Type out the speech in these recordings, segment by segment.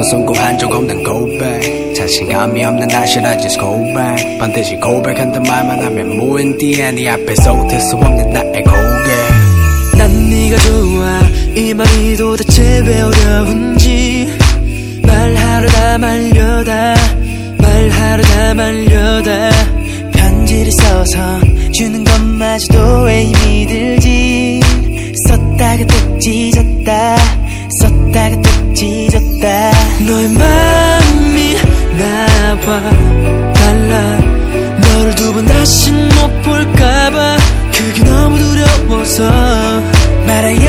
한 적 없는 고백. 자신감이 없는 I should just go back 반드시 고백한단 말만 하면 무인디에 네 앞에 쏟을 수 없는 나의 고개. 난 네가 좋아. 이 말이 도대체 왜 어려운지. 말하려다 말려다. 말하려다 말려다. 편지를 써서 주는 것마저도 왜 힘이 들지? 썼다가 또 찢었다. 썼다가 너의 마음이 나와 달라. 너를 두 번 다시 못 볼까봐 그게 너무 두려워서 용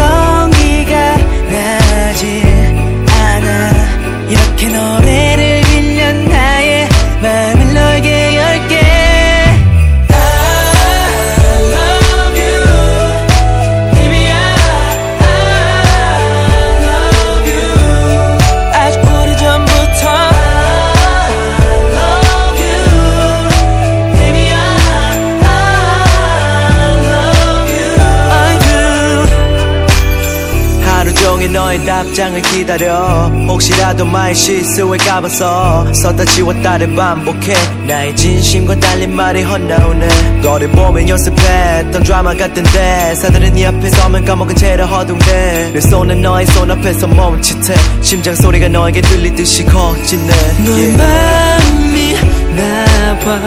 종일 너의 답장을 기다려. 혹시라도 마의 실수에 가봐서 썼다 지웠다를 반복해. 나의 진심과 달린 말이 헛나오네. 너를 보면 연습했던 드라마 같은 대사들은 네 앞에 서면 까먹은 채로 허둥대. 내 손은 너의 손 앞에서 멈칫해. 심장 소리가 너에게 들리듯이 거짓네 너의 마음이 나와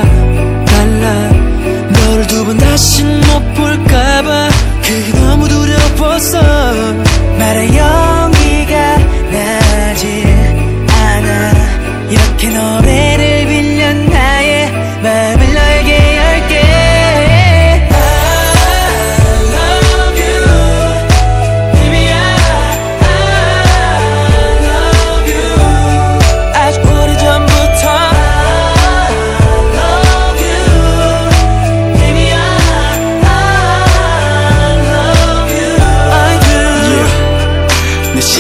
달라. 너를 두 번 다시 못 볼까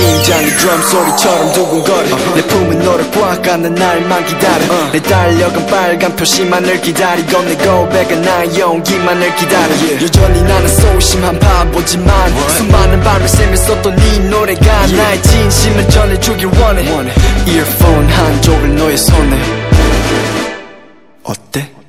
심장이 드럼 소리처럼 두근거려 내 품은 너를 꽉안는 날만 기다려. 내 달력은 빨간 표시만을 기다리고 내 고백은 나의 용기만을 기다려. 여전히 나는 소심한 바보지만 수많은 밤을 새면서 또네 노래가 나의 진심을 전해주길 원해. 이어폰 한 쪽을 너의 손에. 어때?